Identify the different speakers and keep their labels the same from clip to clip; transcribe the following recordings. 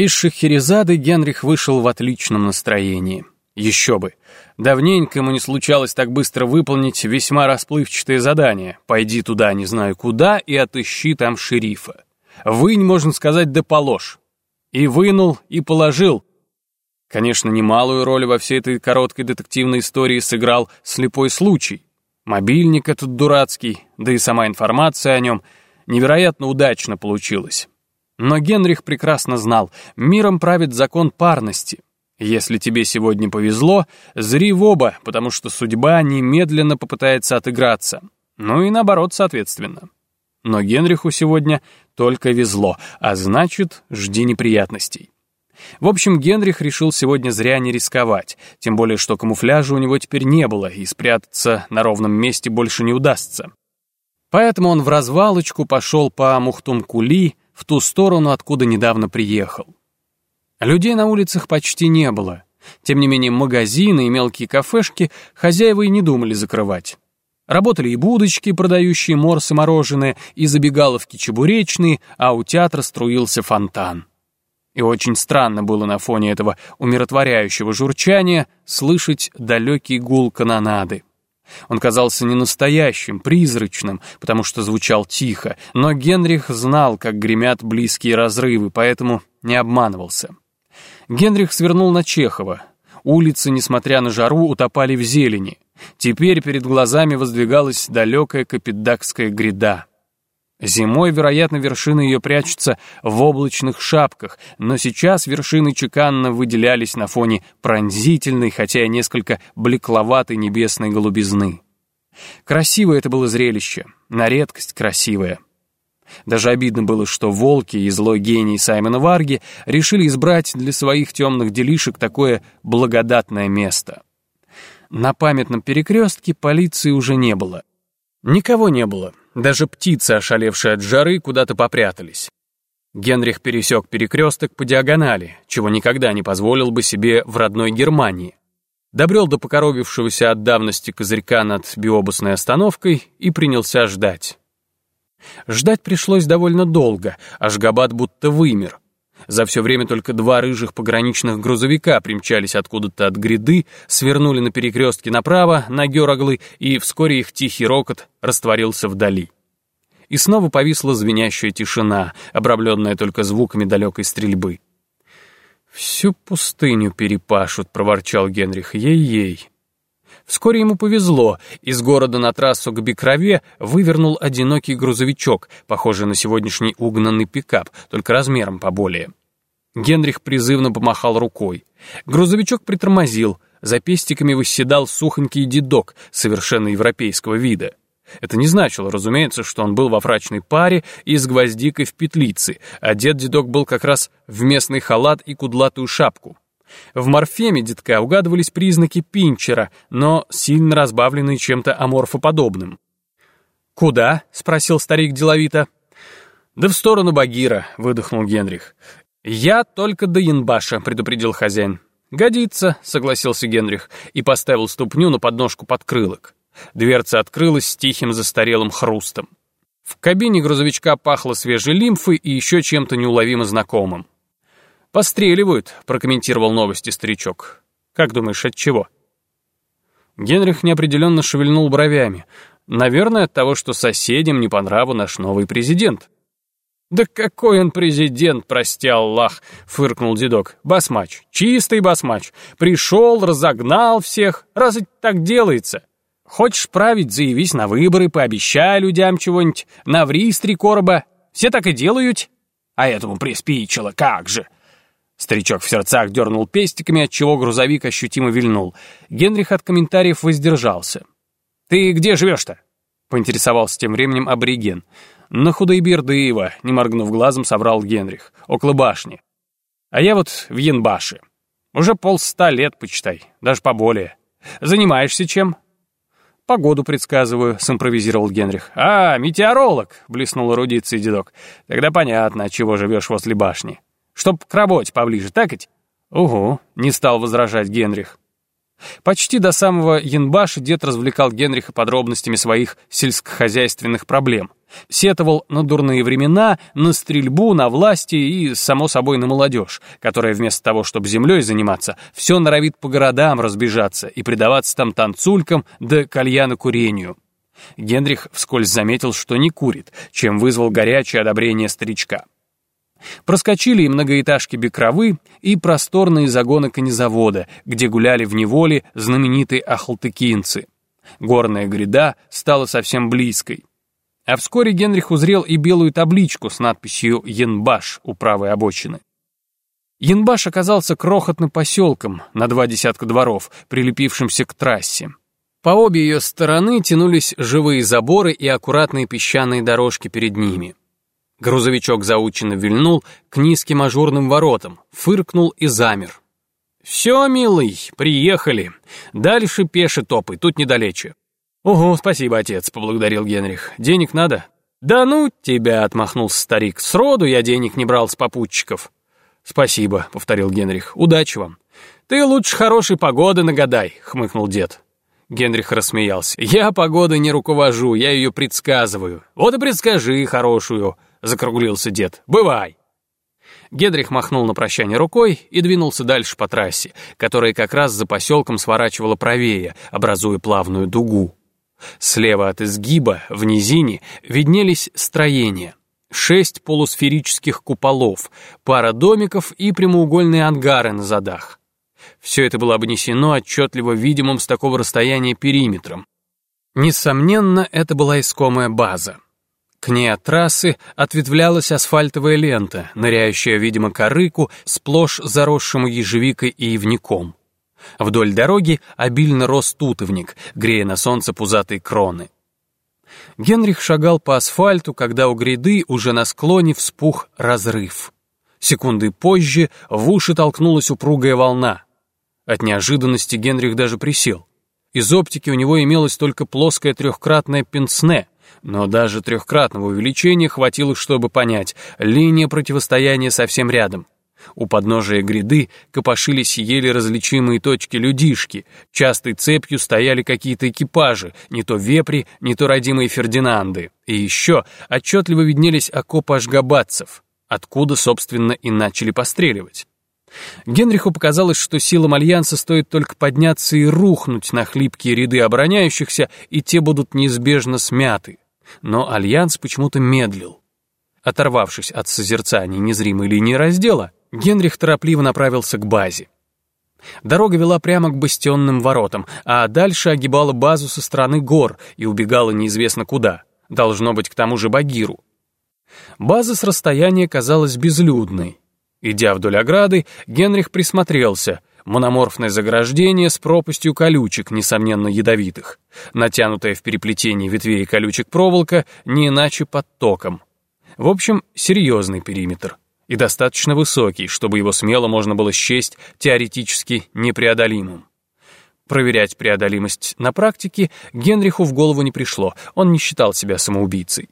Speaker 1: Из Шахерезады Генрих вышел в отличном настроении. Еще бы. Давненько ему не случалось так быстро выполнить весьма расплывчатое задание. Пойди туда, не знаю куда, и отыщи там шерифа. Вынь, можно сказать, да положь. И вынул, и положил. Конечно, немалую роль во всей этой короткой детективной истории сыграл слепой случай. Мобильник этот дурацкий, да и сама информация о нем невероятно удачно получилась. Но Генрих прекрасно знал, миром правит закон парности. Если тебе сегодня повезло, зри в оба, потому что судьба немедленно попытается отыграться. Ну и наоборот, соответственно. Но Генриху сегодня только везло, а значит, жди неприятностей. В общем, Генрих решил сегодня зря не рисковать, тем более, что камуфляжа у него теперь не было, и спрятаться на ровном месте больше не удастся. Поэтому он в развалочку пошел по Мухтум-Кули, в ту сторону, откуда недавно приехал. Людей на улицах почти не было. Тем не менее, магазины и мелкие кафешки хозяева и не думали закрывать. Работали и будочки, продающие морсы мороженое, и забегаловки чебуречные, а у театра струился фонтан. И очень странно было на фоне этого умиротворяющего журчания слышать далекий гул канонады. Он казался не настоящим, призрачным, потому что звучал тихо, но Генрих знал, как гремят близкие разрывы, поэтому не обманывался. Генрих свернул на Чехова. Улицы, несмотря на жару, утопали в зелени. Теперь перед глазами воздвигалась далекая Капитдакская гряда. Зимой, вероятно, вершины ее прячутся в облачных шапках, но сейчас вершины чеканно выделялись на фоне пронзительной, хотя и несколько блекловатой небесной голубизны. Красивое это было зрелище, на редкость красивое. Даже обидно было, что волки и злой гений Саймона Варги решили избрать для своих темных делишек такое благодатное место. На памятном перекрестке полиции уже не было. Никого не было, даже птицы, ошалевшие от жары, куда-то попрятались. Генрих пересек перекресток по диагонали, чего никогда не позволил бы себе в родной Германии. Добрел до покоробившегося от давности козырька над биобусной остановкой и принялся ждать. Ждать пришлось довольно долго, аж Габат будто вымер. За все время только два рыжих пограничных грузовика примчались откуда-то от гряды, свернули на перекрестке направо, на Гераглы, и вскоре их тихий рокот растворился вдали. И снова повисла звенящая тишина, обрамленная только звуками далекой стрельбы. «Всю пустыню перепашут», — проворчал Генрих, — «ей-ей». Вскоре ему повезло. Из города на трассу к Бекрове вывернул одинокий грузовичок, похожий на сегодняшний угнанный пикап, только размером поболее. Генрих призывно помахал рукой. Грузовичок притормозил. За пестиками восседал сухонький дедок совершенно европейского вида. Это не значило, разумеется, что он был во фрачной паре и с гвоздикой в петлице. Одет дедок был как раз в местный халат и кудлатую шапку. В морфеме детка угадывались признаки пинчера, но сильно разбавленные чем-то аморфоподобным. «Куда?» — спросил старик деловито. «Да в сторону Багира», — выдохнул Генрих. «Я только до Янбаша», — предупредил хозяин. «Годится», — согласился Генрих и поставил ступню на подножку подкрылок. Дверца открылась с тихим застарелым хрустом. В кабине грузовичка пахло свежей лимфой и еще чем-то неуловимо знакомым. «Постреливают», — прокомментировал новости старичок. «Как думаешь, от чего?» Генрих неопределенно шевельнул бровями. «Наверное, от того, что соседям не по нраву наш новый президент». «Да какой он президент, прости Аллах!» — фыркнул дедок. «Басмач, чистый басмач. Пришел, разогнал всех. Разве так делается? Хочешь править, заявись на выборы, пообещай людям чего-нибудь, наври с три короба. Все так и делают. А этому приспичило, как же!» Старичок в сердцах дернул пестиками, отчего грузовик ощутимо вильнул. Генрих от комментариев воздержался. «Ты где живешь-то?» — поинтересовался тем временем абориген. «На Худайбердыево», — не моргнув глазом, соврал Генрих. «Около башни. А я вот в Янбаше. Уже полста лет, почитай, даже поболее. Занимаешься чем?» «Погоду предсказываю», — симпровизировал Генрих. «А, метеоролог!» — блеснул эрудицией дедок. «Тогда понятно, чего живешь возле башни». Чтоб к работе поближе, так ведь? Угу, не стал возражать Генрих. Почти до самого Янбаша дед развлекал Генриха подробностями своих сельскохозяйственных проблем. Сетовал на дурные времена, на стрельбу, на власти и, само собой, на молодежь, которая вместо того, чтобы землей заниматься, все норовит по городам разбежаться и предаваться там танцулькам да кальяно-курению. Генрих вскользь заметил, что не курит, чем вызвал горячее одобрение старичка. Проскочили и многоэтажки Бекровы, и просторные загоны конезавода, где гуляли в неволе знаменитые ахалтыкинцы. Горная гряда стала совсем близкой. А вскоре Генрих узрел и белую табличку с надписью «Янбаш» у правой обочины. Янбаш оказался крохотным поселком на два десятка дворов, прилепившимся к трассе. По обе ее стороны тянулись живые заборы и аккуратные песчаные дорожки перед ними. Грузовичок заученно вильнул к низким ажурным воротам, фыркнул и замер. «Все, милый, приехали. Дальше пеши топай, тут недалече». «Ого, спасибо, отец», — поблагодарил Генрих. «Денег надо?» «Да ну тебя», — отмахнулся старик. «Сроду я денег не брал с попутчиков». «Спасибо», — повторил Генрих. «Удачи вам». «Ты лучше хорошей погоды нагадай», — хмыкнул дед. Генрих рассмеялся. «Я погодой не руковожу, я ее предсказываю. Вот и предскажи хорошую». — закруглился дед. «Бывай!» Гедрих махнул на прощание рукой и двинулся дальше по трассе, которая как раз за поселком сворачивала правее, образуя плавную дугу. Слева от изгиба, в низине, виднелись строения. Шесть полусферических куполов, пара домиков и прямоугольные ангары на задах. Все это было обнесено отчетливо видимым с такого расстояния периметром. Несомненно, это была искомая база. К ней от трассы ответвлялась асфальтовая лента, ныряющая, видимо, корыку, сплошь заросшему ежевикой и ивником. Вдоль дороги обильно рос тутовник, грея на солнце пузатые кроны. Генрих шагал по асфальту, когда у гряды уже на склоне вспух разрыв. Секунды позже в уши толкнулась упругая волна. От неожиданности Генрих даже присел. Из оптики у него имелось только плоское трехкратное пенсне, но даже трехкратного увеличения хватило, чтобы понять, линия противостояния совсем рядом. У подножия гряды копошились еле различимые точки людишки, частой цепью стояли какие-то экипажи, не то вепри, не то родимые Фердинанды. И еще отчетливо виднелись окопы ашгабадцев, откуда, собственно, и начали постреливать. Генриху показалось, что силам Альянса стоит только подняться и рухнуть на хлипкие ряды обороняющихся, и те будут неизбежно смяты но Альянс почему-то медлил. Оторвавшись от созерцания незримой линии раздела, Генрих торопливо направился к базе. Дорога вела прямо к бастионным воротам, а дальше огибала базу со стороны гор и убегала неизвестно куда, должно быть к тому же Багиру. База с расстояния казалась безлюдной. Идя вдоль ограды, Генрих присмотрелся — Мономорфное заграждение с пропастью колючек, несомненно ядовитых. Натянутая в переплетении ветвей колючек проволока не иначе под током. В общем, серьезный периметр. И достаточно высокий, чтобы его смело можно было счесть теоретически непреодолимым. Проверять преодолимость на практике Генриху в голову не пришло, он не считал себя самоубийцей.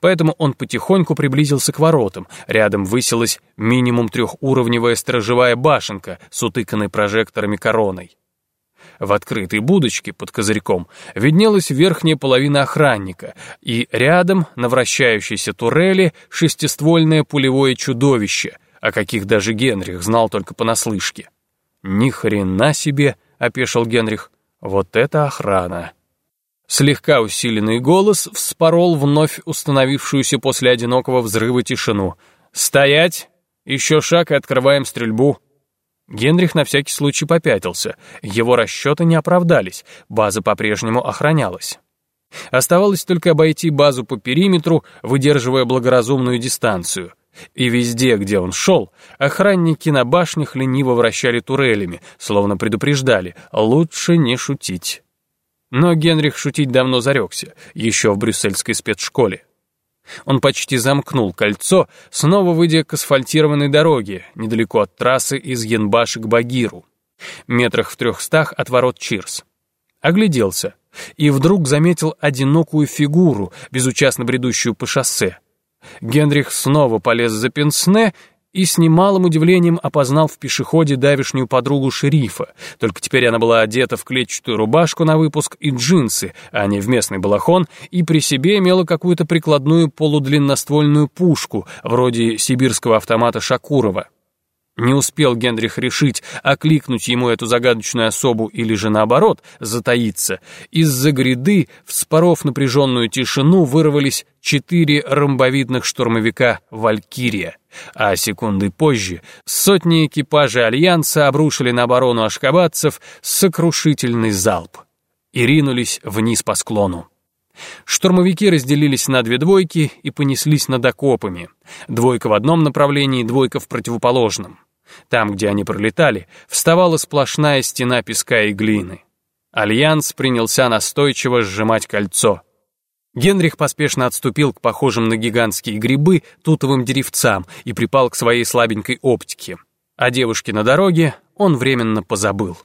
Speaker 1: Поэтому он потихоньку приблизился к воротам. Рядом высилась минимум трехуровневая сторожевая башенка с утыканной прожекторами короной. В открытой будочке под козырьком виднелась верхняя половина охранника, и рядом, на вращающейся турели, шестиствольное пулевое чудовище, о каких даже Генрих знал только понаслышке. «Ни хрена себе!» — опешил Генрих. «Вот это охрана!» Слегка усиленный голос вспорол вновь установившуюся после одинокого взрыва тишину. «Стоять! Еще шаг и открываем стрельбу!» Генрих на всякий случай попятился. Его расчеты не оправдались, база по-прежнему охранялась. Оставалось только обойти базу по периметру, выдерживая благоразумную дистанцию. И везде, где он шел, охранники на башнях лениво вращали турелями, словно предупреждали «лучше не шутить». Но Генрих шутить давно зарекся, еще в брюссельской спецшколе. Он почти замкнул кольцо, снова выйдя к асфальтированной дороге, недалеко от трассы из Янбаши к Багиру, метрах в трехстах от ворот Чирс. Огляделся и вдруг заметил одинокую фигуру, безучастно бредущую по шоссе. Генрих снова полез за пенсне и с немалым удивлением опознал в пешеходе давишнюю подругу шерифа, только теперь она была одета в клетчатую рубашку на выпуск и джинсы, а не в местный балахон, и при себе имела какую-то прикладную полудлинноствольную пушку, вроде сибирского автомата Шакурова. Не успел Генрих решить, окликнуть ему эту загадочную особу или же наоборот, затаиться. Из-за гряды, вспоров напряженную тишину, вырвались четыре ромбовидных штурмовика «Валькирия». А секундой позже сотни экипажей Альянса обрушили на оборону ашкабадцев сокрушительный залп и ринулись вниз по склону. Штурмовики разделились на две двойки и понеслись над окопами. Двойка в одном направлении, двойка в противоположном. Там, где они пролетали, вставала сплошная стена песка и глины. Альянс принялся настойчиво сжимать кольцо. Генрих поспешно отступил к похожим на гигантские грибы тутовым деревцам и припал к своей слабенькой оптике. О девушке на дороге он временно позабыл.